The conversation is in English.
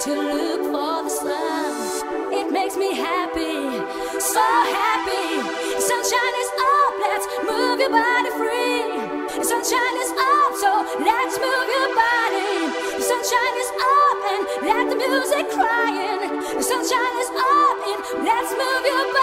to look for the sun. It makes me happy, so happy. Sunshine is up, let's move your body free. Sunshine is up, so let's move your body. Sunshine is up and let the music crying. Sunshine is up and let's move your body.